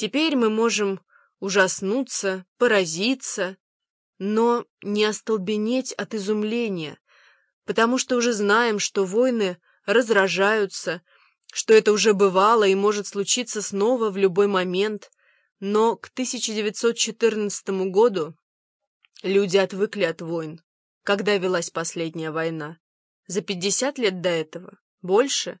Теперь мы можем ужаснуться, поразиться, но не остолбенеть от изумления, потому что уже знаем, что войны разражаются, что это уже бывало и может случиться снова в любой момент, но к 1914 году люди отвыкли от войн. Когда велась последняя война? За 50 лет до этого? Больше?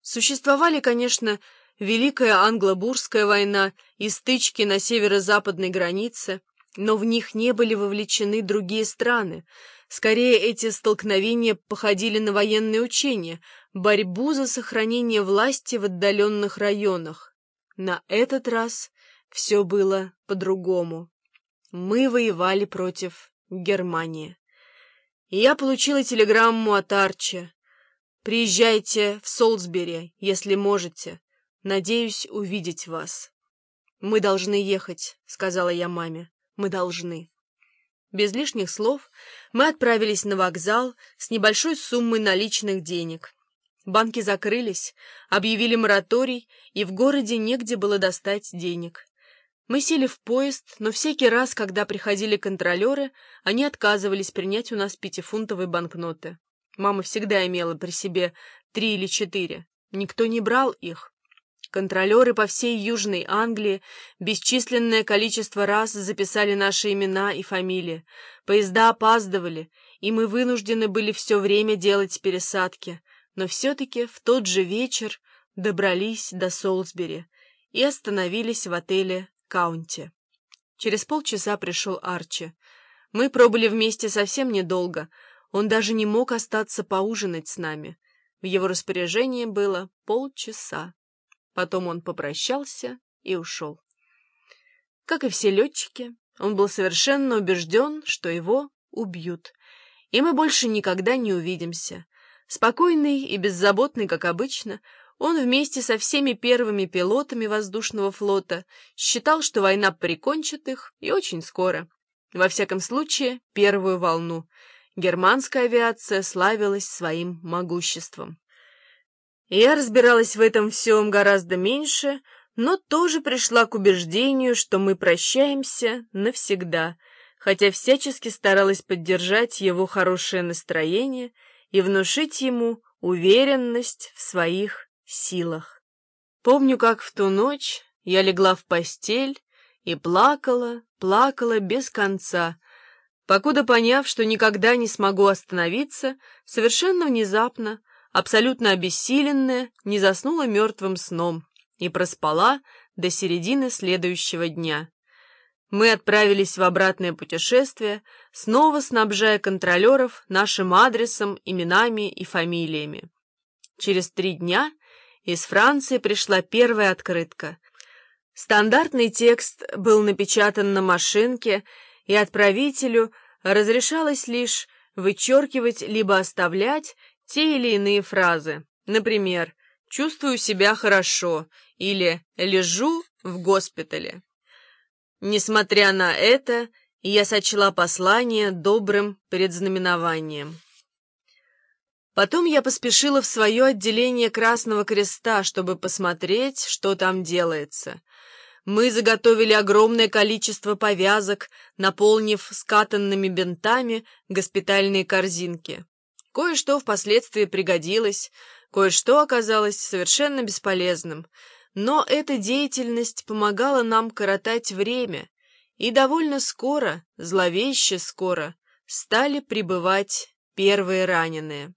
Существовали, конечно, Великая Англо-Бурская война и стычки на северо-западной границе, но в них не были вовлечены другие страны. Скорее, эти столкновения походили на военные учения, борьбу за сохранение власти в отдаленных районах. На этот раз все было по-другому. Мы воевали против Германии. Я получила телеграмму от Арчи. «Приезжайте в Солсбери, если можете. Надеюсь увидеть вас». «Мы должны ехать», — сказала я маме. «Мы должны». Без лишних слов мы отправились на вокзал с небольшой суммой наличных денег. Банки закрылись, объявили мораторий, и в городе негде было достать денег. Мы сели в поезд, но всякий раз, когда приходили контролеры, они отказывались принять у нас пятифунтовые банкноты. Мама всегда имела при себе три или четыре. Никто не брал их. Контролеры по всей Южной Англии бесчисленное количество раз записали наши имена и фамилии. Поезда опаздывали, и мы вынуждены были все время делать пересадки. Но все-таки в тот же вечер добрались до Солсбери и остановились в отеле Каунти. Через полчаса пришел Арчи. Мы пробыли вместе совсем недолго. Он даже не мог остаться поужинать с нами. В его распоряжении было полчаса. Потом он попрощался и ушел. Как и все летчики, он был совершенно убежден, что его убьют, и мы больше никогда не увидимся. Спокойный и беззаботный, как обычно, он вместе со всеми первыми пилотами воздушного флота считал, что война прикончит их и очень скоро. Во всяком случае, первую волну. Германская авиация славилась своим могуществом. Я разбиралась в этом всем гораздо меньше, но тоже пришла к убеждению, что мы прощаемся навсегда, хотя всячески старалась поддержать его хорошее настроение и внушить ему уверенность в своих силах. Помню, как в ту ночь я легла в постель и плакала, плакала без конца, покуда поняв, что никогда не смогу остановиться, совершенно внезапно, абсолютно обессиленная, не заснула мертвым сном и проспала до середины следующего дня. Мы отправились в обратное путешествие, снова снабжая контролеров нашим адресом, именами и фамилиями. Через три дня из Франции пришла первая открытка. Стандартный текст был напечатан на машинке, и отправителю разрешалось лишь вычеркивать либо оставлять те или иные фразы. Например, «чувствую себя хорошо» или «лежу в госпитале». Несмотря на это, я сочла послание добрым предзнаменованием. Потом я поспешила в свое отделение Красного Креста, чтобы посмотреть, что там делается. Мы заготовили огромное количество повязок, наполнив скатанными бинтами госпитальные корзинки. Кое-что впоследствии пригодилось, кое-что оказалось совершенно бесполезным, но эта деятельность помогала нам коротать время, и довольно скоро, зловеще скоро, стали прибывать первые раненые.